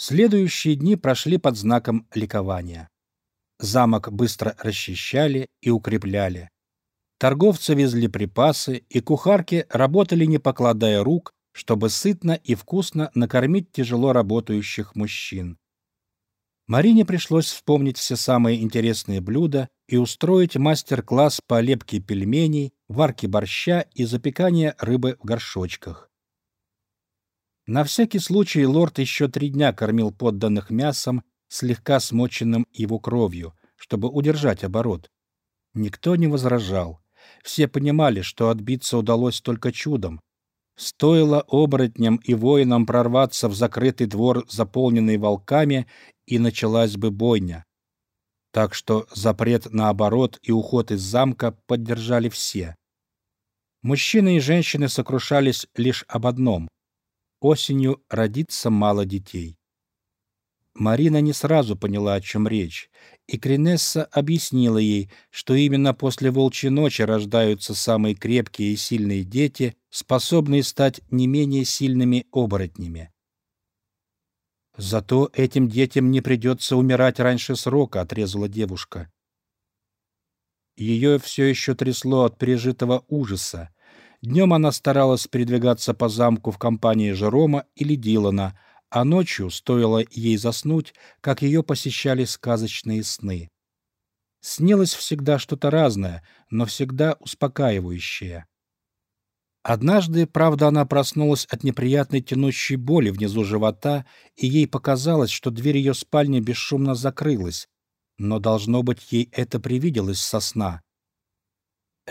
Следующие дни прошли под знаком ликования. Замок быстро расчищали и укрепляли. Торговцы везли припасы, и кухарки работали, не покладая рук, чтобы сытно и вкусно накормить тяжело работающих мужчин. Марине пришлось вспомнить все самые интересные блюда и устроить мастер-класс по лепке пельменей, варке борща и запеканию рыбы в горшочках. На всякий случай лорд еще три дня кормил подданных мясом, слегка смоченным его кровью, чтобы удержать оборот. Никто не возражал. Все понимали, что отбиться удалось только чудом. Стоило оборотням и воинам прорваться в закрытый двор, заполненный волками, и началась бы бойня. Так что запрет на оборот и уход из замка поддержали все. Мужчины и женщины сокрушались лишь об одном — осенью родится мало детей. Марина не сразу поняла, о чем речь, и Кринесса объяснила ей, что именно после волчьей ночи рождаются самые крепкие и сильные дети, способные стать не менее сильными оборотнями. Зато этим детям не придется умирать раньше срока, отрезала девушка. Ее все еще трясло от пережитого ужаса. Днем она старалась передвигаться по замку в компании Жерома или Дилана, а ночью, стоило ей заснуть, как ее посещали сказочные сны. Снилось всегда что-то разное, но всегда успокаивающее. Однажды, правда, она проснулась от неприятной тянущей боли внизу живота, и ей показалось, что дверь ее спальни бесшумно закрылась, но, должно быть, ей это привиделось со сна.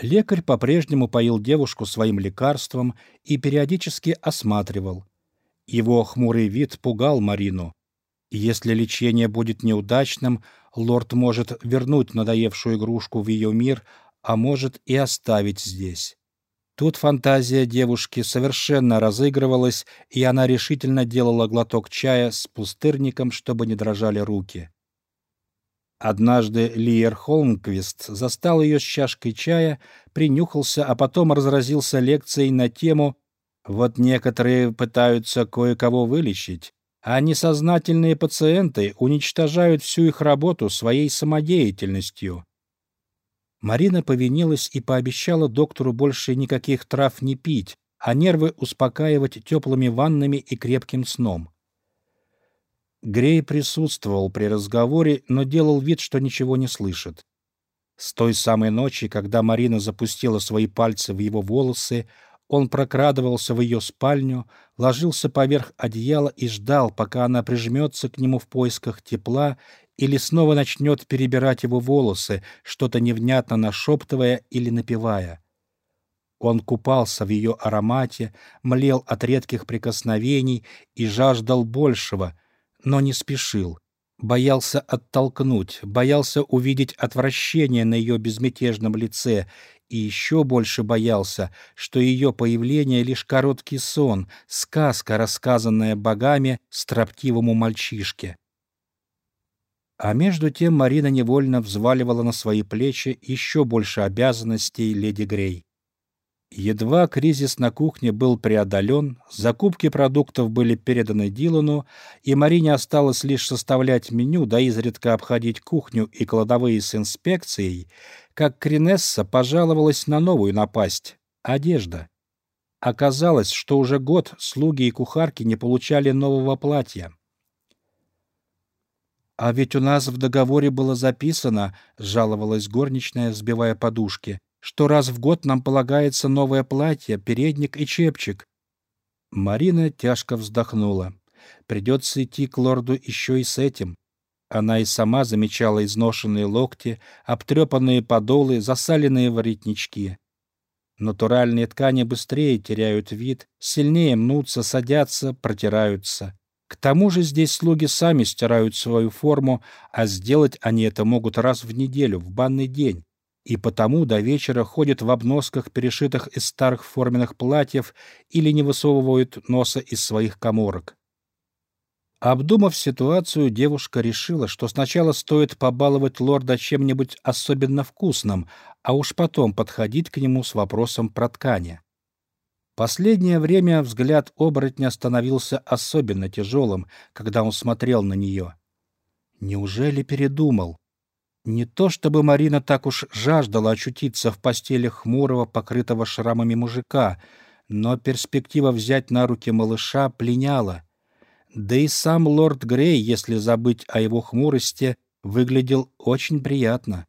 Лекарь по-прежнему поил девушку своим лекарством и периодически осматривал. Его хмурый вид пугал Марину. Если лечение будет неудачным, лорд может вернуть надоевшую игрушку в ее мир, а может и оставить здесь. Тут фантазия девушки совершенно разыгрывалась, и она решительно делала глоток чая с пустырником, чтобы не дрожали руки. Однажды Лиер Холмквист застал ее с чашкой чая, принюхался, а потом разразился лекцией на тему «Вот некоторые пытаются кое-кого вылечить, а несознательные пациенты уничтожают всю их работу своей самодеятельностью. Марина повинилась и пообещала доктору больше никаких трав не пить, а нервы успокаивать теплыми ваннами и крепким сном. Грей присутствовал при разговоре, но делал вид, что ничего не слышит. С той самой ночи, когда Марина запустила свои пальцы в его волосы, он прокрадывался в ее спальню, ложился поверх одеяла и ждал, пока она прижмется к нему в поисках тепла или снова начнет перебирать его волосы, что-то невнятно нашептывая или напевая. Он купался в ее аромате, млел от редких прикосновений и жаждал большего, но не спешил. Боялся оттолкнуть, боялся увидеть отвращение на ее безмятежном лице и еще больше боялся, что ее появление — лишь короткий сон, сказка, рассказанная богами строптивому мальчишке. А между тем Марина невольно взваливала на свои плечи еще больше обязанностей леди Грей. Едва кризис на кухне был преодолен, закупки продуктов были переданы Дилану, и Марине осталось лишь составлять меню да изредка обходить кухню и кладовые с инспекцией, как Кринесса пожаловалась на новую напасть — одежда. Оказалось, что уже год слуги и кухарки не получали нового платья. «А ведь у нас в договоре было записано, — жаловалась горничная, взбивая подушки, — что раз в год нам полагается новое платье, передник и чепчик». Марина тяжко вздохнула. Придется идти к лорду еще и с этим. Она и сама замечала изношенные локти, обтрепанные подолы, засаленные воротнички. Натуральные ткани быстрее теряют вид, сильнее мнутся, садятся, протираются. К тому же здесь слуги сами стирают свою форму, а сделать они это могут раз в неделю, в банный день, и потому до вечера ходят в обносках, перешитых из старых форменных платьев, или не высовывают носа из своих коморок. Обдумав ситуацию, девушка решила, что сначала стоит побаловать лорда чем-нибудь особенно вкусным, а уж потом подходить к нему с вопросом про ткани. Последнее время взгляд оборотня становился особенно тяжелым, когда он смотрел на нее. Неужели передумал? Не то чтобы Марина так уж жаждала очутиться в постели хмурого, покрытого шрамами мужика, но перспектива взять на руки малыша пленяла. Да и сам лорд Грей, если забыть о его хмурости, выглядел очень приятно.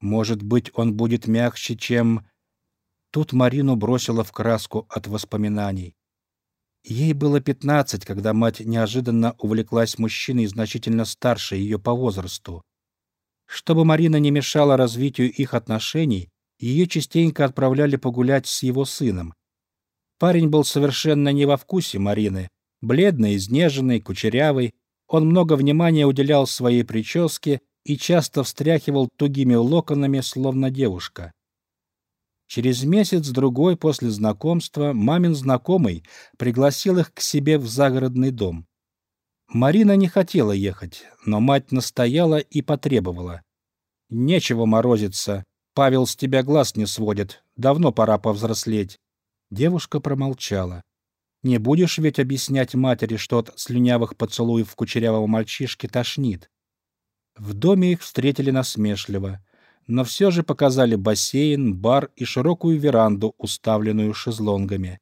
Может быть, он будет мягче, чем... Тут Марину бросило в краску от воспоминаний. Ей было пятнадцать, когда мать неожиданно увлеклась мужчиной значительно старше ее по возрасту. Чтобы Марина не мешала развитию их отношений, ее частенько отправляли погулять с его сыном. Парень был совершенно не во вкусе Марины, бледный, изнеженный, кучерявый. Он много внимания уделял своей прическе и часто встряхивал тугими локонами, словно девушка. Через месяц-другой после знакомства мамин знакомый пригласил их к себе в загородный дом. Марина не хотела ехать, но мать настояла и потребовала. «Нечего морозиться. Павел с тебя глаз не сводит. Давно пора повзрослеть». Девушка промолчала. «Не будешь ведь объяснять матери, что от слюнявых поцелуев кучерявого мальчишки тошнит?» В доме их встретили насмешливо но все же показали бассейн, бар и широкую веранду, уставленную шезлонгами.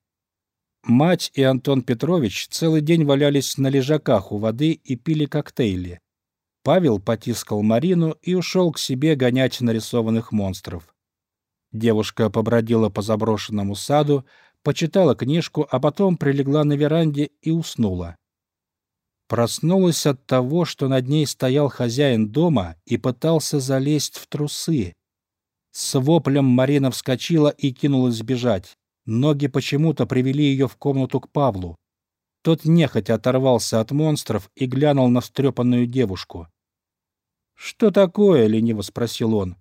Мать и Антон Петрович целый день валялись на лежаках у воды и пили коктейли. Павел потискал Марину и ушел к себе гонять нарисованных монстров. Девушка побродила по заброшенному саду, почитала книжку, а потом прилегла на веранде и уснула. Проснулась от того, что над ней стоял хозяин дома и пытался залезть в трусы. С воплем Марина вскочила и кинулась бежать. Ноги почему-то привели ее в комнату к Павлу. Тот нехотя оторвался от монстров и глянул на встрепанную девушку. «Что такое?» — лениво спросил он.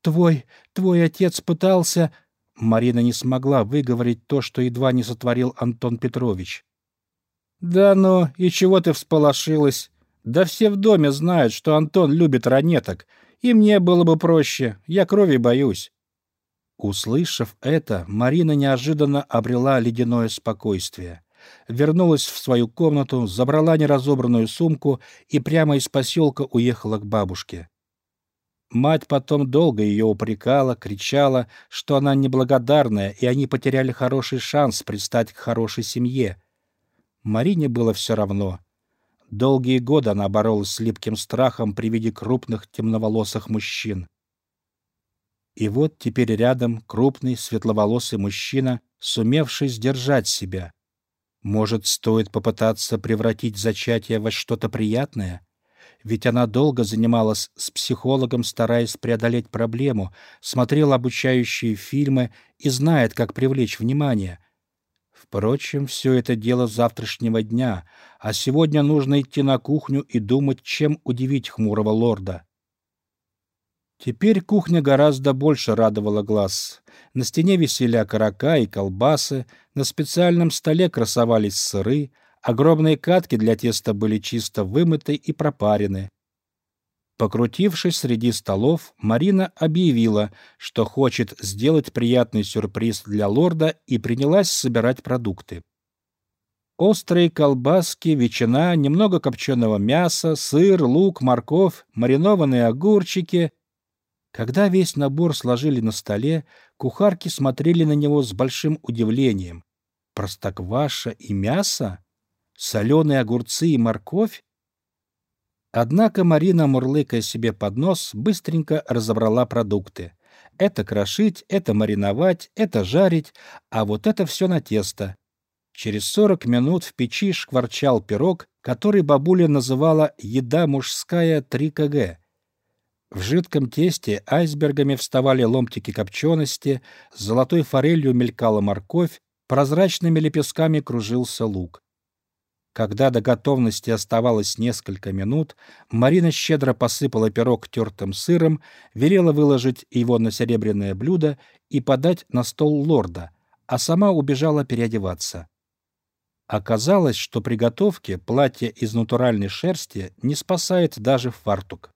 «Твой... твой отец пытался...» Марина не смогла выговорить то, что едва не сотворил Антон Петрович. «Да ну, и чего ты всполошилась? Да все в доме знают, что Антон любит ранеток, и мне было бы проще, я крови боюсь». Услышав это, Марина неожиданно обрела ледяное спокойствие. Вернулась в свою комнату, забрала неразобранную сумку и прямо из поселка уехала к бабушке. Мать потом долго ее упрекала, кричала, что она неблагодарная, и они потеряли хороший шанс предстать к хорошей семье. Марине было все равно. Долгие годы она боролась с липким страхом при виде крупных темноволосых мужчин. И вот теперь рядом крупный светловолосый мужчина, сумевший сдержать себя. Может, стоит попытаться превратить зачатие во что-то приятное? Ведь она долго занималась с психологом, стараясь преодолеть проблему, смотрела обучающие фильмы и знает, как привлечь внимание. Впрочем, все это дело завтрашнего дня, а сегодня нужно идти на кухню и думать, чем удивить хмурого лорда. Теперь кухня гораздо больше радовала глаз. На стене висели окорока и колбасы, на специальном столе красовались сыры, огромные катки для теста были чисто вымыты и пропарены. Покрутившись среди столов, Марина объявила, что хочет сделать приятный сюрприз для лорда и принялась собирать продукты. Острые колбаски, ветчина, немного копченого мяса, сыр, лук, морковь, маринованные огурчики. Когда весь набор сложили на столе, кухарки смотрели на него с большим удивлением. Простокваша и мясо? Соленые огурцы и морковь? Однако Марина, мурлыкая себе под нос, быстренько разобрала продукты. Это крошить, это мариновать, это жарить, а вот это все на тесто. Через сорок минут в печи шкварчал пирог, который бабуля называла «еда мужская 3 кг». В жидком тесте айсбергами вставали ломтики копчености, с золотой форелью мелькала морковь, прозрачными лепестками кружился лук. Когда до готовности оставалось несколько минут, Марина щедро посыпала пирог тертым сыром, велела выложить его на серебряное блюдо и подать на стол лорда, а сама убежала переодеваться. Оказалось, что при готовке платье из натуральной шерсти не спасает даже фартук.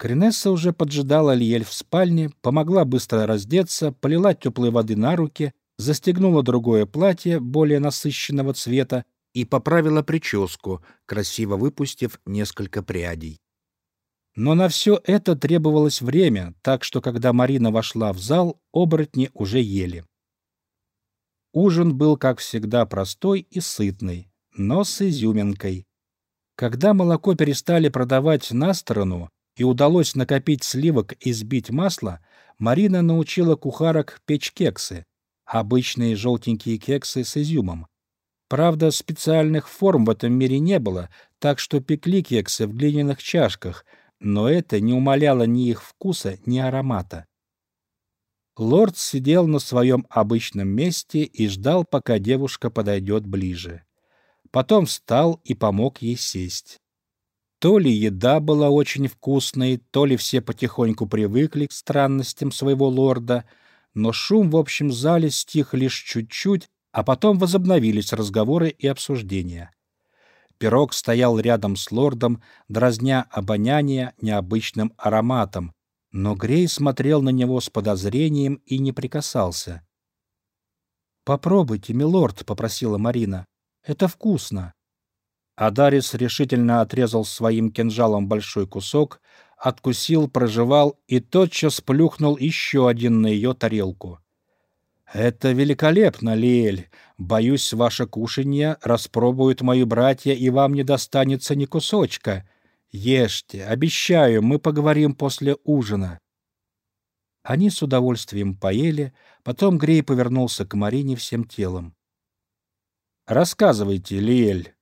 Кринесса уже поджидала Лиель в спальне, помогла быстро раздеться, полила теплой воды на руки, застегнула другое платье более насыщенного цвета и поправила прическу, красиво выпустив несколько прядей. Но на все это требовалось время, так что когда Марина вошла в зал, оборотни уже ели. Ужин был, как всегда, простой и сытный, но с изюминкой. Когда молоко перестали продавать на сторону и удалось накопить сливок и сбить масло, Марина научила кухарок печь кексы, обычные желтенькие кексы с изюмом. Правда, специальных форм в этом мире не было, так что пекли кексы в глиняных чашках, но это не умаляло ни их вкуса, ни аромата. Лорд сидел на своем обычном месте и ждал, пока девушка подойдет ближе. Потом встал и помог ей сесть. То ли еда была очень вкусной, то ли все потихоньку привыкли к странностям своего лорда — но шум в общем зале стих лишь чуть-чуть, а потом возобновились разговоры и обсуждения. Пирог стоял рядом с лордом, дразня обоняние необычным ароматом, но Грей смотрел на него с подозрением и не прикасался. «Попробуйте, милорд», — попросила Марина. «Это вкусно». Адарис решительно отрезал своим кинжалом большой кусок, откусил, прожевал и тотчас плюхнул еще один на ее тарелку. «Это великолепно, Лиэль. Боюсь, ваше кушанье распробуют мои братья, и вам не достанется ни кусочка. Ешьте, обещаю, мы поговорим после ужина». Они с удовольствием поели, потом Грей повернулся к Марине всем телом. «Рассказывайте, Лиэль».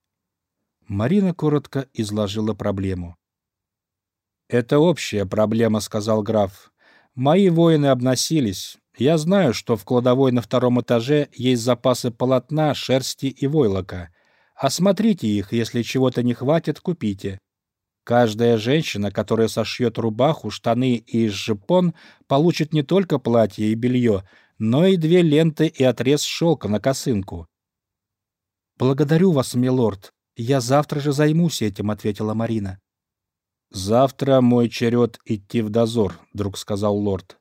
Марина коротко изложила проблему. «Это общая проблема», — сказал граф. «Мои воины обносились. Я знаю, что в кладовой на втором этаже есть запасы полотна, шерсти и войлока. Осмотрите их, если чего-то не хватит, купите. Каждая женщина, которая сошьет рубаху, штаны и жипон, получит не только платье и белье, но и две ленты и отрез шелка на косынку. «Благодарю вас, милорд. Я завтра же займусь этим», — ответила Марина. «Завтра мой черед идти в дозор», — вдруг сказал лорд.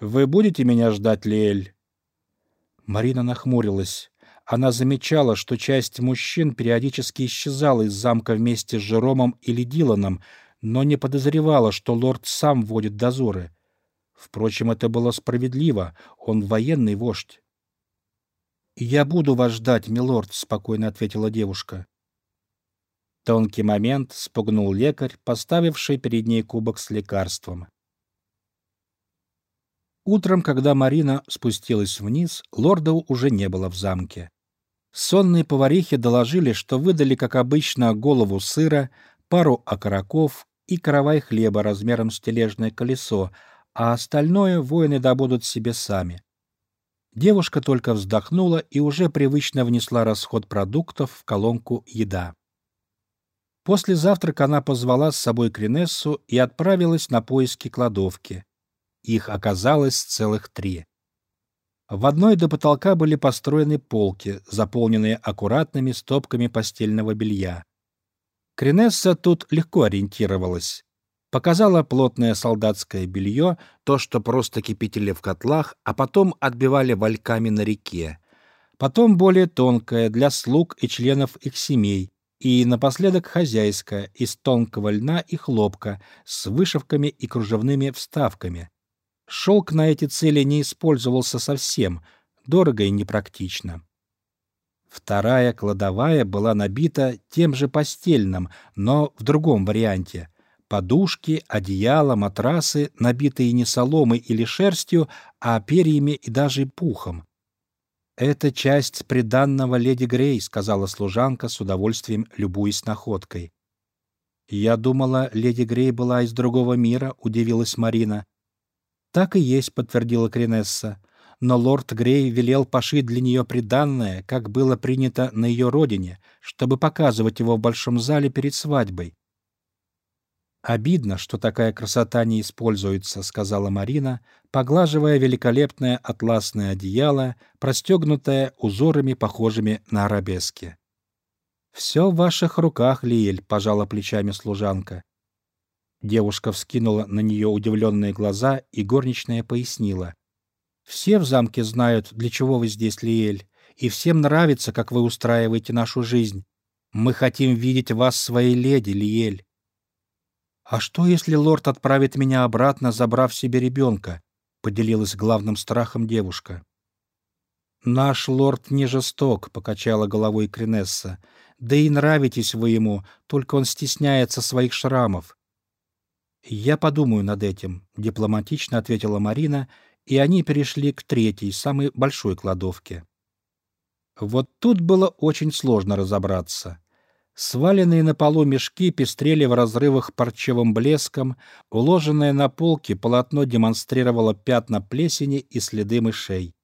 «Вы будете меня ждать, Лиэль?» Марина нахмурилась. Она замечала, что часть мужчин периодически исчезала из замка вместе с Жеромом или Диланом, но не подозревала, что лорд сам водит дозоры. Впрочем, это было справедливо, он военный вождь. «Я буду вас ждать, милорд», — спокойно ответила девушка. Тонкий момент спугнул лекарь, поставивший перед ней кубок с лекарством. Утром, когда Марина спустилась вниз, лорда уже не было в замке. Сонные поварихи доложили, что выдали, как обычно, голову сыра, пару окороков и каравай хлеба размером с тележное колесо, а остальное воины добудут себе сами. Девушка только вздохнула и уже привычно внесла расход продуктов в колонку «Еда». После завтрака она позвала с собой Кринессу и отправилась на поиски кладовки. Их оказалось целых три. В одной до потолка были построены полки, заполненные аккуратными стопками постельного белья. Кринесса тут легко ориентировалась. Показала плотное солдатское белье, то, что просто кипятили в котлах, а потом отбивали вальками на реке. Потом более тонкое, для слуг и членов их семей, и напоследок хозяйская из тонкого льна и хлопка с вышивками и кружевными вставками. Шелк на эти цели не использовался совсем, дорого и непрактично. Вторая кладовая была набита тем же постельным, но в другом варианте. Подушки, одеяла, матрасы, набитые не соломой или шерстью, а перьями и даже пухом. «Это часть приданного леди Грей», — сказала служанка с удовольствием, любуясь находкой. «Я думала, леди Грей была из другого мира», — удивилась Марина. «Так и есть», — подтвердила Кринесса. «Но лорд Грей велел пошить для нее приданное, как было принято на ее родине, чтобы показывать его в большом зале перед свадьбой. «Обидно, что такая красота не используется», — сказала Марина, поглаживая великолепное атласное одеяло, простегнутое узорами, похожими на арабески. «Все в ваших руках, Лиэль», — пожала плечами служанка. Девушка вскинула на нее удивленные глаза, и горничная пояснила. Все в замке знают, для чего вы здесь, Лиэль, и всем нравится, как вы устраиваете нашу жизнь. Мы хотим видеть вас своей леди, Лиэль. А что, если лорд отправит меня обратно, забрав себе ребенка? Поделилась главным страхом девушка. Наш лорд не жесток, покачала головой Кринесса. Да и нравитесь вы ему, только он стесняется своих шрамов. Я подумаю над этим, дипломатично ответила Марина, и они перешли к третьей, самой большой кладовке. Вот тут было очень сложно разобраться. Сваленные на полу мешки пестрели в разрывах парчевым блеском, уложенное на полке полотно демонстрировало пятна плесени и следы мышей.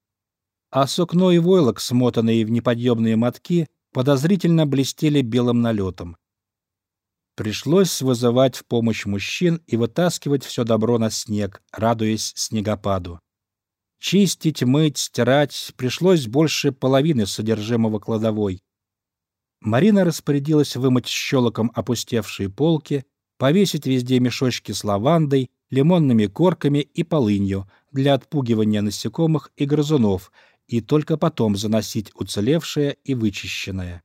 А сукно и войлок, смотанные в неподъемные мотки, подозрительно блестели белым налетом. Пришлось вызывать в помощь мужчин и вытаскивать все добро на снег, радуясь снегопаду. Чистить, мыть, стирать пришлось больше половины содержимого кладовой. Марина распорядилась вымыть щелоком опустевшие полки, повесить везде мешочки с лавандой, лимонными корками и полынью для отпугивания насекомых и грызунов, и только потом заносить уцелевшее и вычищенное.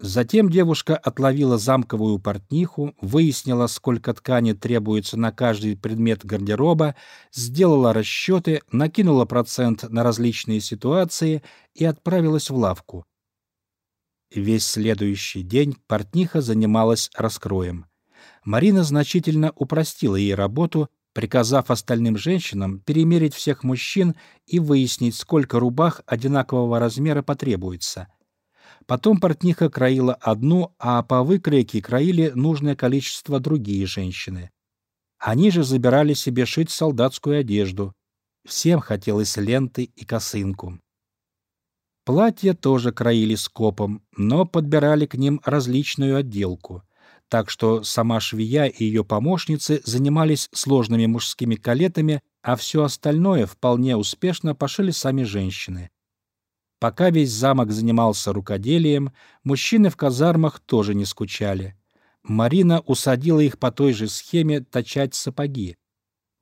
Затем девушка отловила замковую портниху, выяснила, сколько ткани требуется на каждый предмет гардероба, сделала расчеты, накинула процент на различные ситуации и отправилась в лавку. Весь следующий день портниха занималась раскроем. Марина значительно упростила ей работу, приказав остальным женщинам перемерить всех мужчин и выяснить, сколько рубах одинакового размера потребуется — Потом портниха краила одну, а по выкройке краили нужное количество другие женщины. Они же забирали себе шить солдатскую одежду. Всем хотелось ленты и косынку. Платья тоже краили скопом, но подбирали к ним различную отделку. Так что сама швея и ее помощницы занимались сложными мужскими калетами, а все остальное вполне успешно пошили сами женщины. Пока весь замок занимался рукоделием, мужчины в казармах тоже не скучали. Марина усадила их по той же схеме точать сапоги.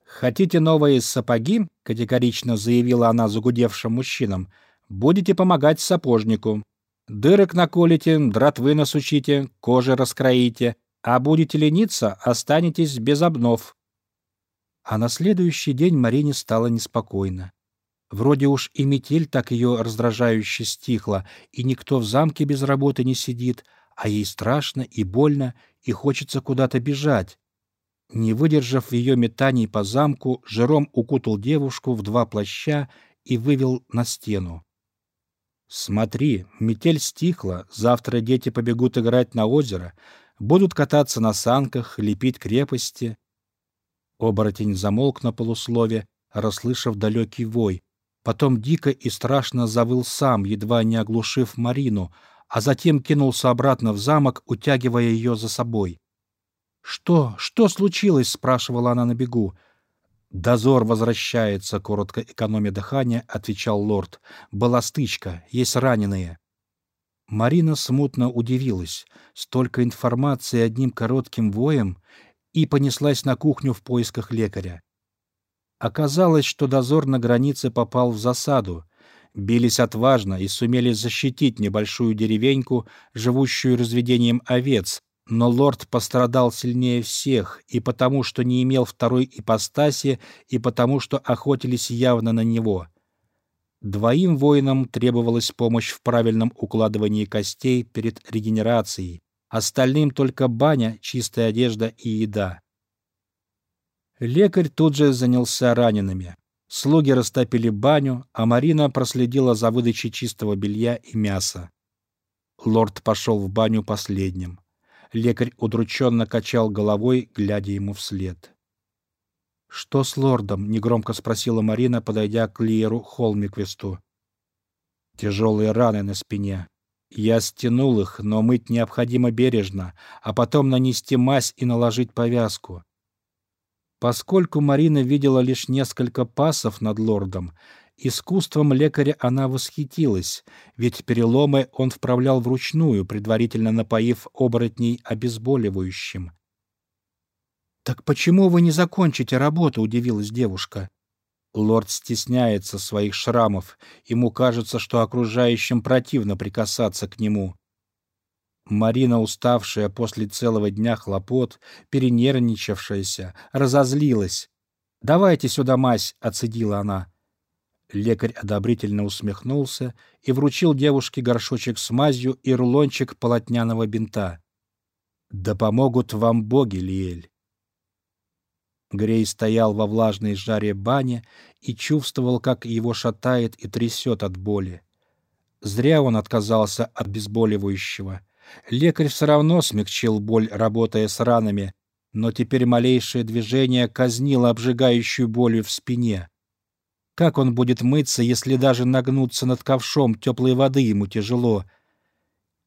«Хотите новые сапоги?» — категорично заявила она загудевшим мужчинам. «Будете помогать сапожнику. Дырок наколите, дратвы насучите, кожи раскроите, а будете лениться, останетесь без обнов». А на следующий день Марине стало неспокойно. Вроде уж и метель так ее раздражающе стихла, и никто в замке без работы не сидит, а ей страшно и больно, и хочется куда-то бежать. Не выдержав ее метаний по замку, Жером укутал девушку в два плаща и вывел на стену. «Смотри, метель стихла, завтра дети побегут играть на озеро, будут кататься на санках, лепить крепости». Оборотень замолк на полуслове, расслышав далекий вой, Потом дико и страшно завыл сам, едва не оглушив Марину, а затем кинулся обратно в замок, утягивая ее за собой. «Что? Что случилось?» — спрашивала она на бегу. «Дозор возвращается», — коротко экономя дыхания, отвечал лорд. «Была стычка, есть раненые». Марина смутно удивилась. Столько информации одним коротким воем и понеслась на кухню в поисках лекаря. Оказалось, что дозор на границе попал в засаду. Бились отважно и сумели защитить небольшую деревеньку, живущую разведением овец, но лорд пострадал сильнее всех и потому, что не имел второй ипостаси, и потому, что охотились явно на него. Двоим воинам требовалась помощь в правильном укладывании костей перед регенерацией, остальным только баня, чистая одежда и еда. Лекарь тут же занялся ранеными. Слуги растопили баню, а Марина проследила за выдачей чистого белья и мяса. Лорд пошел в баню последним. Лекарь удрученно качал головой, глядя ему вслед. «Что с лордом?» — негромко спросила Марина, подойдя к Лиеру Холмиквесту. «Тяжелые раны на спине. Я стянул их, но мыть необходимо бережно, а потом нанести мазь и наложить повязку. Поскольку Марина видела лишь несколько пасов над лордом, искусством лекаря она восхитилась, ведь переломы он вправлял вручную, предварительно напоив оборотней обезболивающим. «Так почему вы не закончите работу?» — удивилась девушка. Лорд стесняется своих шрамов, ему кажется, что окружающим противно прикасаться к нему. Марина, уставшая после целого дня хлопот, перенервничавшаяся, разозлилась. «Давайте сюда мазь», — отцедила она. Лекарь одобрительно усмехнулся и вручил девушке горшочек с мазью и рулончик полотняного бинта. «Да помогут вам боги, Лиэль!» Грей стоял во влажной жаре бани и чувствовал, как его шатает и трясет от боли. Зря он отказался от обезболивающего. Лекарь все равно смягчил боль, работая с ранами, но теперь малейшее движение казнило обжигающую болью в спине. Как он будет мыться, если даже нагнуться над ковшом теплой воды ему тяжело?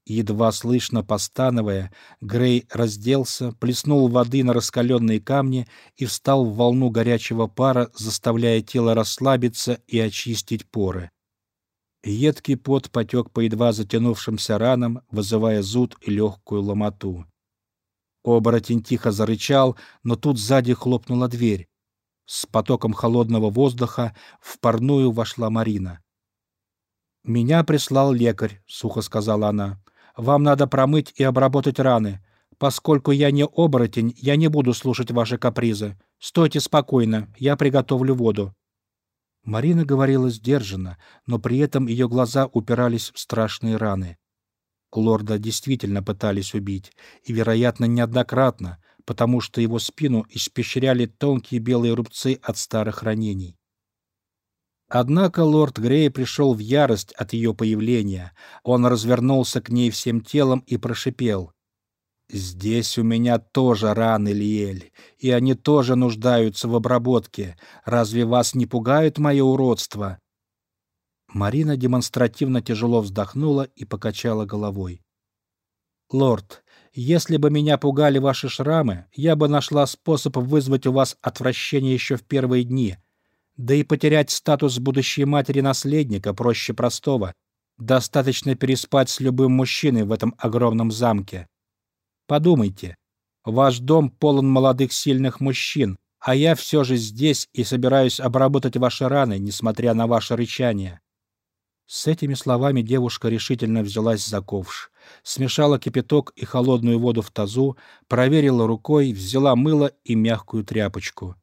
Едва слышно постановая, Грей разделся, плеснул воды на раскаленные камни и встал в волну горячего пара, заставляя тело расслабиться и очистить поры. Едкий пот потек по едва затянувшимся ранам, вызывая зуд и легкую ломоту. Оборотень тихо зарычал, но тут сзади хлопнула дверь. С потоком холодного воздуха в парную вошла Марина. «Меня прислал лекарь», — сухо сказала она. «Вам надо промыть и обработать раны. Поскольку я не оборотень, я не буду слушать ваши капризы. Стойте спокойно, я приготовлю воду». Марина говорила сдержанно, но при этом ее глаза упирались в страшные раны. Лорда действительно пытались убить, и, вероятно, неоднократно, потому что его спину испещряли тонкие белые рубцы от старых ранений. Однако лорд Грей пришел в ярость от ее появления. Он развернулся к ней всем телом и прошипел. «Здесь у меня тоже раны, Лиэль, и они тоже нуждаются в обработке. Разве вас не пугает мое уродство?» Марина демонстративно тяжело вздохнула и покачала головой. «Лорд, если бы меня пугали ваши шрамы, я бы нашла способ вызвать у вас отвращение еще в первые дни. Да и потерять статус будущей матери-наследника проще простого. Достаточно переспать с любым мужчиной в этом огромном замке. Подумайте, ваш дом полон молодых сильных мужчин, а я все же здесь и собираюсь обработать ваши раны, несмотря на ваше рычание. С этими словами девушка решительно взялась за ковш, смешала кипяток и холодную воду в тазу, проверила рукой, взяла мыло и мягкую тряпочку.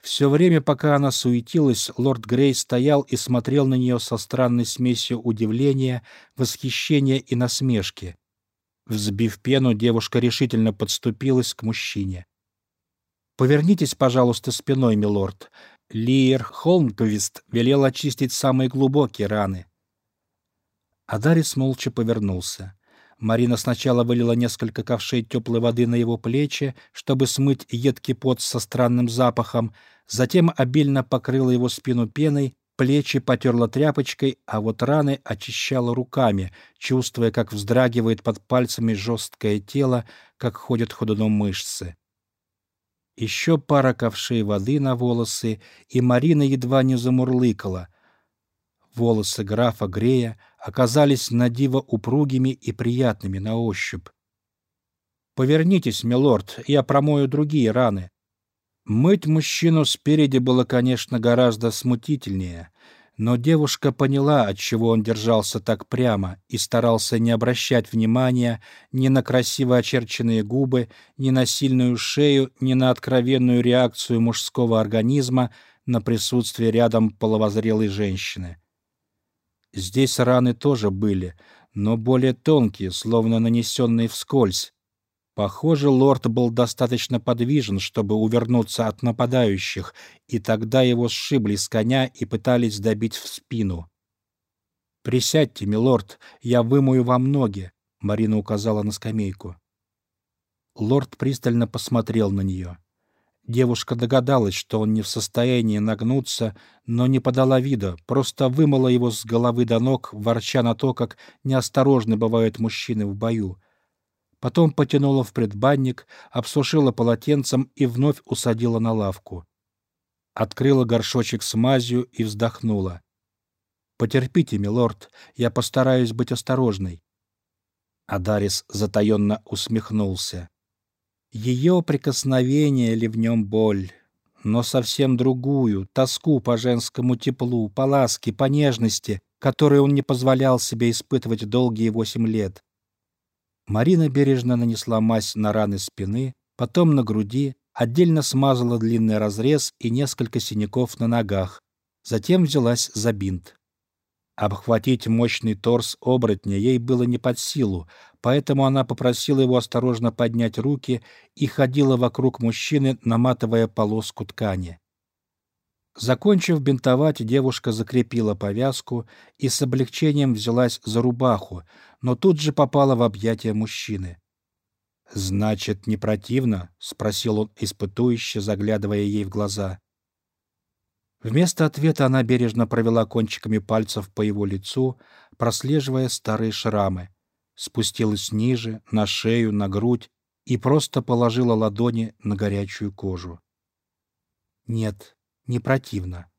Все время, пока она суетилась, лорд Грей стоял и смотрел на нее со странной смесью удивления, восхищения и насмешки. Взбив пену, девушка решительно подступилась к мужчине. «Повернитесь, пожалуйста, спиной, милорд. Лиер Холмквист велел очистить самые глубокие раны. Адарис молча повернулся. Марина сначала вылила несколько ковшей теплой воды на его плечи, чтобы смыть едкий пот со странным запахом, затем обильно покрыла его спину пеной, плечи потерла тряпочкой, а вот раны очищала руками, чувствуя, как вздрагивает под пальцами жесткое тело, как ходят ходуном мышцы. Еще пара ковшей воды на волосы, и Марина едва не замурлыкала. Волосы графа Грея оказались надиво упругими и приятными на ощупь. «Повернитесь, милорд, я промою другие раны». Мыть мужчину спереди было, конечно, гораздо смутительнее, но девушка поняла, отчего он держался так прямо и старался не обращать внимания ни на красиво очерченные губы, ни на сильную шею, ни на откровенную реакцию мужского организма на присутствие рядом половозрелой женщины. Здесь раны тоже были, но более тонкие, словно нанесенные вскользь. Похоже, лорд был достаточно подвижен, чтобы увернуться от нападающих, и тогда его сшибли с коня и пытались добить в спину. «Присядьте, милорд, я вымою вам ноги», — Марина указала на скамейку. Лорд пристально посмотрел на нее. Девушка догадалась, что он не в состоянии нагнуться, но не подала вида, просто вымыла его с головы до ног, ворча на то, как неосторожны бывают мужчины в бою. Потом потянула в предбанник, обсушила полотенцем и вновь усадила на лавку. Открыла горшочек с мазью и вздохнула. «Потерпите, милорд, я постараюсь быть осторожной». Адарис затаенно усмехнулся. Ее прикосновение ли в нем боль? но совсем другую, тоску по женскому теплу, по ласке, по нежности, которую он не позволял себе испытывать долгие восемь лет. Марина бережно нанесла мазь на раны спины, потом на груди, отдельно смазала длинный разрез и несколько синяков на ногах, затем взялась за бинт. Обхватить мощный торс оборотня ей было не под силу, поэтому она попросила его осторожно поднять руки и ходила вокруг мужчины, наматывая полоску ткани. Закончив бинтовать, девушка закрепила повязку и с облегчением взялась за рубаху, но тут же попала в объятия мужчины. «Значит, не противно?» — спросил он испытующе, заглядывая ей в глаза. Вместо ответа она бережно провела кончиками пальцев по его лицу, прослеживая старые шрамы, спустилась ниже, на шею, на грудь и просто положила ладони на горячую кожу. «Нет, не противно».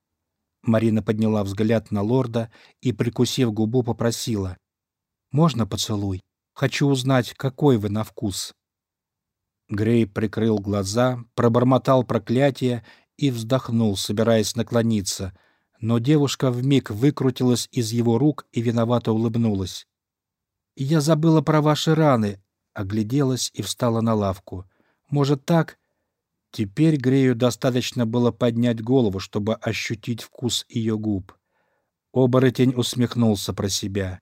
Марина подняла взгляд на лорда и, прикусив губу, попросила. «Можно поцелуй? Хочу узнать, какой вы на вкус». Грей прикрыл глаза, пробормотал проклятие и вздохнул, собираясь наклониться, но девушка вмиг выкрутилась из его рук и виновато улыбнулась. «Я забыла про ваши раны», — огляделась и встала на лавку. «Может, так?» Теперь Грею достаточно было поднять голову, чтобы ощутить вкус ее губ. Оборотень усмехнулся про себя.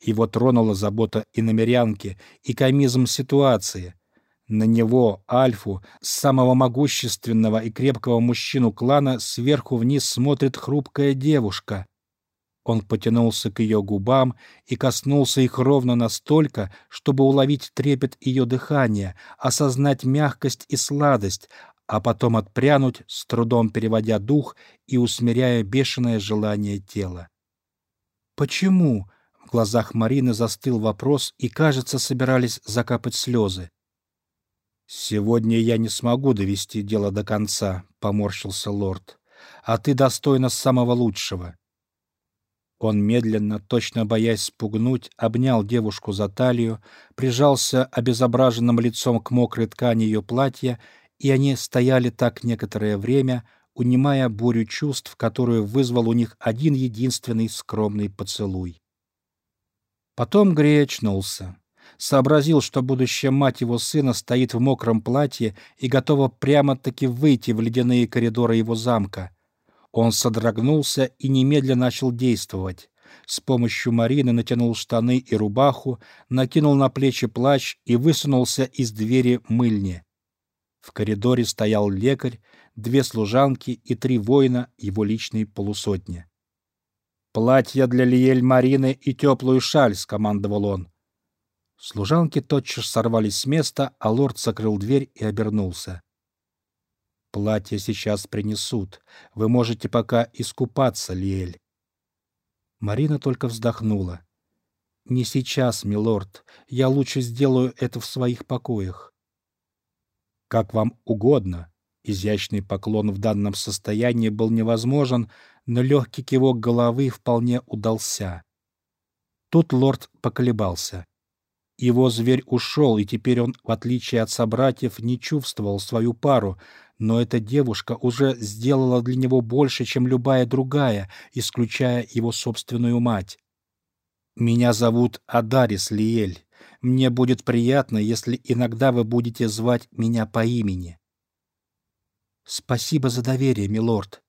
Его тронула забота и намерянки, и комизм ситуации. На него, Альфу, самого могущественного и крепкого мужчину клана, сверху вниз смотрит хрупкая девушка. Он потянулся к ее губам и коснулся их ровно настолько, чтобы уловить трепет ее дыхания, осознать мягкость и сладость, а потом отпрянуть, с трудом переводя дух и усмиряя бешеное желание тела. «Почему?» — в глазах Марины застыл вопрос, и, кажется, собирались закапать слезы. «Сегодня я не смогу довести дело до конца», — поморщился лорд. «А ты достойна самого лучшего». Он медленно, точно боясь спугнуть, обнял девушку за талию, прижался обезображенным лицом к мокрой ткани ее платья, и они стояли так некоторое время, унимая бурю чувств, которую вызвал у них один единственный скромный поцелуй. Потом Грей очнулся сообразил, что будущая мать его сына стоит в мокром платье и готова прямо-таки выйти в ледяные коридоры его замка. Он содрогнулся и немедленно начал действовать. С помощью Марины натянул штаны и рубаху, накинул на плечи плащ и высунулся из двери мыльни. В коридоре стоял лекарь, две служанки и три воина его личной полусотни. «Платье для Лиель Марины и теплую шаль», — скомандовал он. Служанки тотчас сорвались с места, а лорд закрыл дверь и обернулся. «Платье сейчас принесут. Вы можете пока искупаться, Лиэль». Марина только вздохнула. «Не сейчас, милорд. Я лучше сделаю это в своих покоях». «Как вам угодно». Изящный поклон в данном состоянии был невозможен, но легкий кивок головы вполне удался. Тут лорд поколебался. Его зверь ушел, и теперь он, в отличие от собратьев, не чувствовал свою пару, но эта девушка уже сделала для него больше, чем любая другая, исключая его собственную мать. «Меня зовут Адарис Лиэль. Мне будет приятно, если иногда вы будете звать меня по имени». «Спасибо за доверие, милорд»,